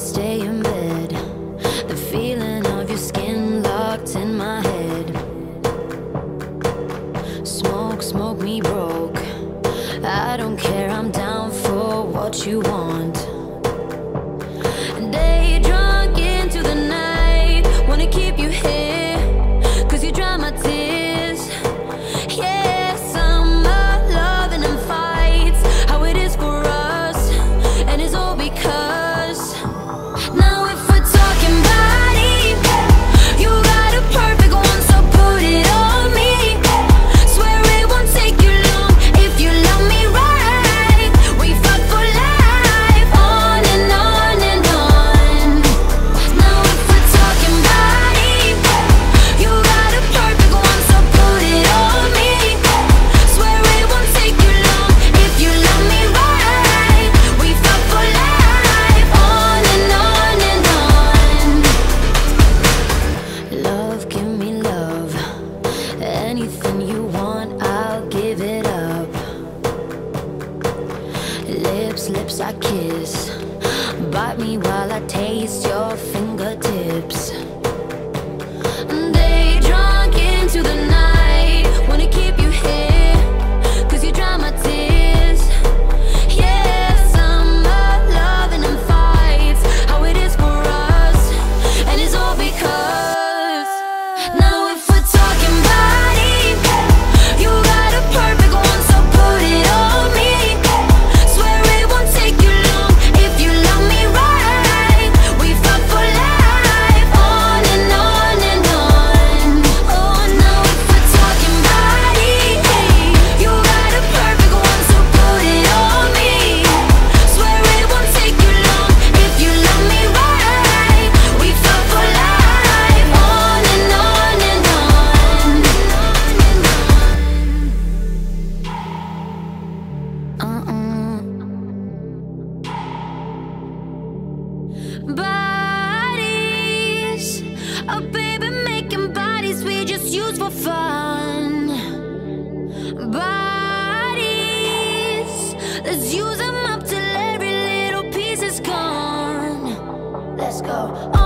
stay in bed. The feeling of your skin locked in my head. Smoke, smoke me broke. I don't care, I'm down for what you want. lips I kiss. Bite me while I taste your fingertips. Let's use them up till every little piece is gone. Let's go.